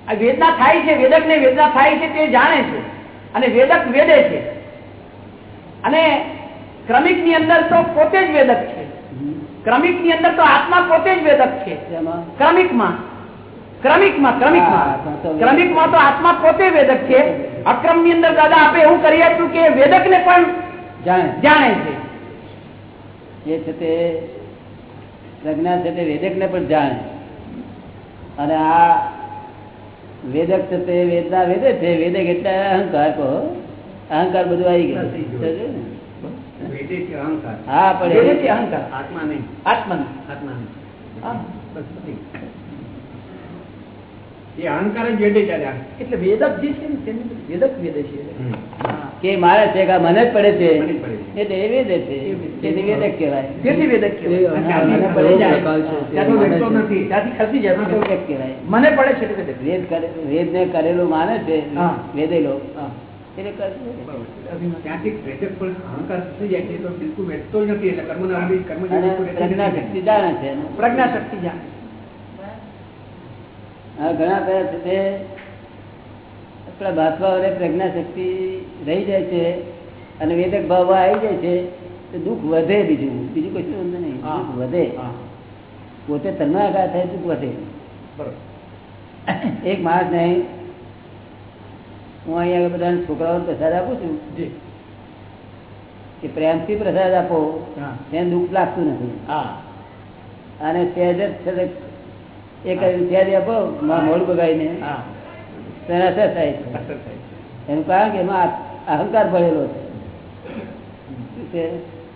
આ વેદના થાય છે વેદકને વેદના થાય છે તે જાણે છે અને વેદક વેદે છે. અને ક્રમિકની અંદર તો પોતે જ વેદક છે. ક્રમિકની અંદર તો આત્મા પોતે જ વેદક છે. ક્રમિકમાં. ક્રમિકમાં ક્રમિકમાં. ક્રમિકમાં તો આત્મા પોતે વેદક છે. અક્રમની અંદર દાદા આપે એવું કરી આપ્યું કે વેદક ને પણ જાણે. છે. એ છે તે પ્રજ્ઞા છે તે વેદક ને પણ જાણે. અને આ વેદક છે તે વેદના વેદે છે. વેદક એટલે અહંકાર કહો. અહંકાર બધું આવી ગયું. ને? અહંકાર. હા પણ એ- છે અહંકાર. આત્મા નહીં. આત્મા આત્મા નહીં. હા. એ અહંકાર જ વેદે ચાલ્યા એટલે વેદક જે છે ને વેદક વેદે છે. કે મારા છે મને જ પડે છે. મને પડે છે. એટલે એ વેદે છે. તેથી વેદક કહેવાય. તેથી વેદક કહેવાય. મને પડે જાય. છે વેદક કહેવાય. મને પડે. વેદ કરે વેદ ને કરેલું માને છે. વેદેલો પ્રજ્ઞા શક્તિ જાણે છે. પ્રજ્ઞા શક્તિ જાણે આ ઘણા કહે છે તે આપણા ભાષાઓને પ્રજ્ઞા શક્તિ રહી જાય છે અને વેદક ભાવ આવી જાય છે તો દુઃખ વધે બીજું. બીજું કશું વાંધો નહીં. હા. દુઃખ વધે. હા. પોતે તન્માકાર થાય દુઃખ વધે. બરોબર. એક માણસ નહીં હું અહીંયા બધા છોકરાઓને પ્રસાદ આપું છું કે પ્રેમથી પ્રસાદ આપો હા. તેને દુઃખ લાગતું નથી. હા. અને સહેજ એ કરીને સહેજ આપો મોડ બગાડીને. તેને અસર થાય છે. એનું કારણ કે એમાં અહંકાર ભરેલો છે.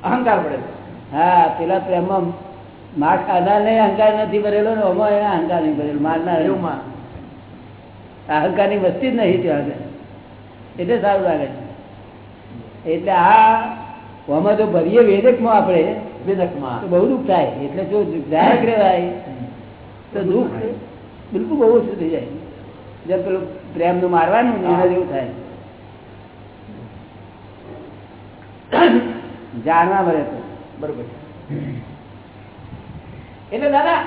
અહંકાર ભરેલો હા પેલા પ્રેમમાં માર ખાનાર ને અહંકાર નથી ભરેલો ને ઓમાં એને અહંકાર નહીં ભરેલો મારનાર એવું માં અહંકારની વસ્તી જ નહીં ત્યાં એટલે સારું લાગે છે. એટલે આ ઓમાં જો ભરીએ વેદકમાં આપણે વેદકમાં. બહુ દુઃખ થાય. એટલે જો જાહેર રહેવાય તો દુઃખ બિલકુલ બહુ ઓછું થઈ જાય. જેમ પેલું પ્રેમનું મારવાનું ને એના જેવું થાય. જાણવા મળે તો. બરોબર. એટલે દાદા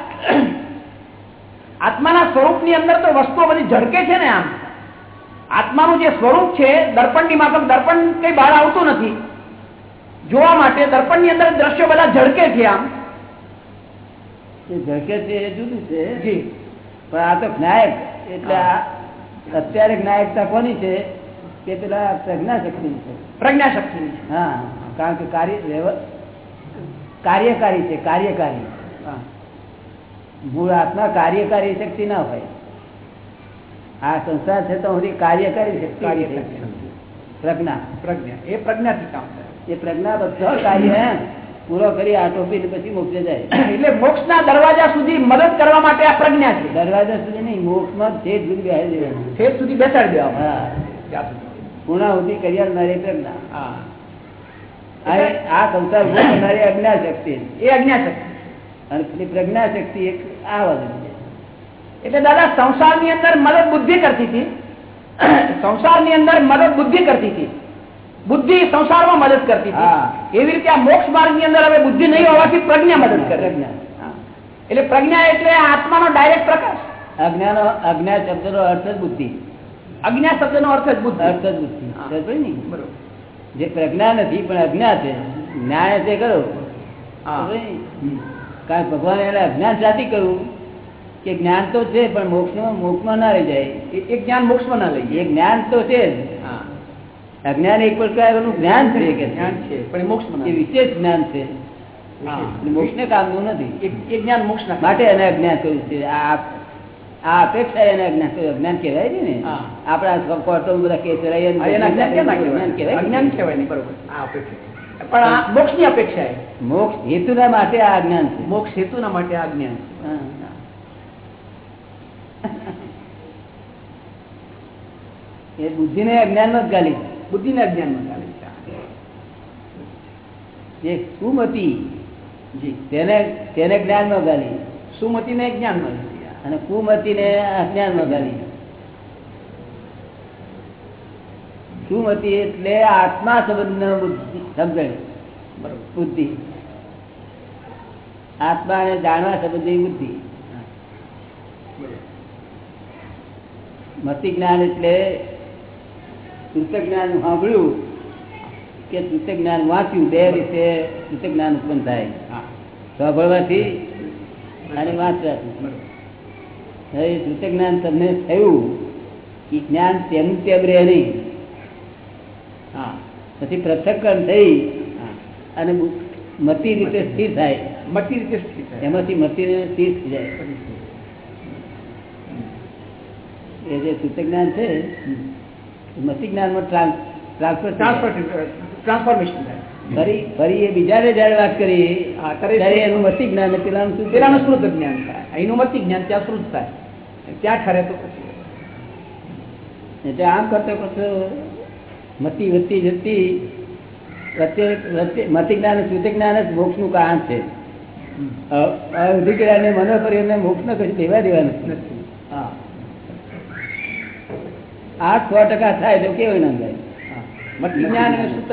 આત્માના સ્વરૂપની અંદર તો વસ્તુઓ બધી ઝડકે છે ને આમ. આત્માનું જે સ્વરૂપ છે દર્પણની માફક દર્પણ કઈ બહાર આવતું નથી. જોવા માટે દર્પણની અંદર દ્રશ્યો બધા ઝડકે છે આમ. ઝળકે છે એ જુદું છે. પણ આ તો જ્ઞાયક. એટલે અત્યારે જ્ઞાયકતા કોની છે? કે પેલા પ્રજ્ઞા શક્તિ છે. પ્રજ્ઞા શક્તિ હા કારણ કે કાર્ય કાર્યકારી છે કાર્યકારી. મૂળ આત્મા કાર્યકારી શક્તિ ના હોય. આ સંસાર છે તો હજી કાર્યકારી શક્તિ. પ્રજ્ઞા. પ્રજ્ઞા. એ પ્રજ્ઞાથી કામ એ પ્રજ્ઞા બધા કાર્ય પૂરો કરી આ ટોપી પછી મોક્ષે જાય. એટલે મોક્ષના દરવાજા સુધી મદદ કરવા માટે આ પ્રજ્ઞા છે. દરવાજા સુધી નહીં મોક્ષમાં છેદ સુધી બેસાડી દેવાનું. છેદ સુધી બેસાડી દેવા હા. પૂર્ણાહુતિ કર્યા મારી પ્રજ્ઞા. હા. આ સંસાર કરનારી અજ્ઞા શક્તિ એ અજ્ઞા શક્તિ અને પેલી પ્રજ્ઞા શક્તિ એક આ બાજુ એટલે દાદા સંસારની અંદર મદદ બુદ્ધિ કરતી હતી. સંસારની અંદર મદદ બુદ્ધિ કરતી હતી. બુદ્ધિ સંસારમાં મદદ કરતી હતી. એવી રીતે આ મોક્ષ માર્ગની અંદર હવે બુદ્ધિ નહીં હોવાથી પ્રજ્ઞા મદદ કરે એટલે પ્રજ્ઞા એટલે આત્માનો ડાયરેક્ટ પ્રકાશ. અજ્ઞાનો અજ્ઞા શબ્દનો અર્થ જ બુદ્ધિ. અજ્ઞા શબ્દનો અર્થ જ બુદ્ધિ. અર્થ જ બુદ્ધિ. ને? જે પ્રજ્ઞા નથી પણ અજ્ઞા છે. જ્ઞાન છે કરો કારણ ભગવાન એને અજ્ઞાન સાથી કહ્યું કે જ્ઞાન તો છે પણ મોક્ષમાં મોક્ષમાં ના રહી જાય. એ જ્ઞાન મોક્ષમાં ના લઈએ એ જ્ઞાન તો છે જ. અજ્ઞાન એક પ્રકારનું જ્ઞાન છે કે જ્ઞાન છે પણ મોક્ષ એ વિશેષ જ્ઞાન છે. મોક્ષ ને કામનું નથી. એ- જ્ઞાન મોક્ષ માટે એને અજ્ઞાન કર્યું છે. આ અપેક્ષા એને અજ્ઞાન કર્યું અજ્ઞાન કહેવાય છે ને? આપણા કોર્ટો બધા કેસ એને અજ્ઞાન કહેવાય? અજ્ઞાન કહેવાય નહીં, બરોબર. આ અપેક્ષા. પણ આ મોક્ષની અપેક્ષા મોક્ષ મોક્ષ હેતુના માટે આ જ્ઞાન છે. મોક્ષ હેતુના માટે આ જ્ઞાન એ બુદ્ધિ ને અજ્ઞાન નો જ ગાલી. બુદ્ધિને અજ્ઞાનમાં ચાલે છે. જે સુમતી જી તેને તેને જ્ઞાનમાં ગાલી. સુમતિને જ્ઞાનમાં. અને કુમતીને અજ્ઞાનમાં ગાલી. સુમતી એટલે આત્મા સંબંધ બુદ્ધિ સમજણ બરોબર બુદ્ધિ. આત્માને જાણવા સંબંધી બુદ્ધિ. મતિ જ્ઞાન એટલે શુદ્ધ જ્ઞાન સાંભળ્યું કે શુદ્ધ જ્ઞાન વાંચ્યું બે રીતે શુદ્ધ જ્ઞાન ઉત્પન્ન થાય. હા. સાંભળવાથી અને વાંચવાથી. હવે શુદ્ધ જ્ઞાન તમને થયું એ જ્ઞાન તેમ તેમ રહે નહીં. હા. પછી પૃથક્કરણ થઈ અને મતી રીતે સ્થિર થાય. મટી રીતે સ્થિર થાય. એમાંથી મતી સ્થિર થઈ જાય. એ જે સૂચક જ્ઞાન છે મતિ જ્ઞાનમાં ટ્રાન્સફર ટ્રાન્સફર ટ્રાન્સફર ટ્રાન્સફોર્મેશન ફરી ફરી એ બીજાને જયારે વાત કરી ત્યારે ત્યારે એનું મતિ જ્ઞાન પેલાનું શું પેલાનું શ્રુત જ્ઞાન થાય. અહીંનું મતિ જ્ઞાન ત્યાં શ્રુત થાય. ત્યાં ખરે તો પછી. એટલે આમ કરતો કરતો મતી વધતી જતી મતિ જ્ઞાન અને જ્ઞાન જ મોક્ષનું કારણ છે. મનો ને મનોપરિયને મોક્ષ ને કશું દેવા દેવા નથી. હા. આઠ સો ટકા થાય તો કેવું ના થાય. જ્ઞાન અને શુદ્ધ.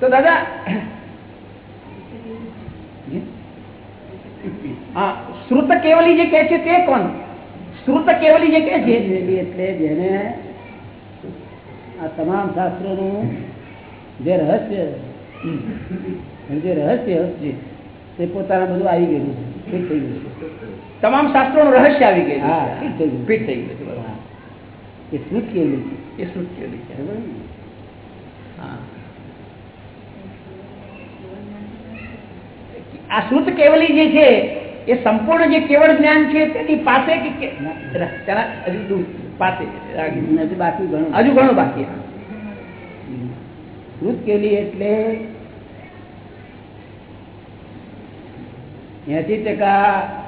તો દાદા હા શ્રુત કેવલી જે કહે છે તે કોણ શ્રુત કેવલી જે કહે છે એટલે જેને આ તમામ શાસ્ત્રોનું જે રહસ્ય જે રહસ્ય તે પોતાના બધું આવી ગયું છે. ફિટ થઈ ગયું છે. તમામ શાસ્ત્રોનું રહસ્ય આવી ગયું હા ફિટ થઈ ગયું ફિટ થઈ ગયું છે. એ સ્મૃત કેવી છે એ હતી. બરાબર હા. આ શ્રુત કેવલી જે છે એ સંપૂર્ણ જે કેવળ જ્ઞાન છે તેની પાસે કે તેના પાસે બાકી ઘણું. હજુ ઘણું બાકી છે. સ્મૃત કેલી એટલે એસી ટકા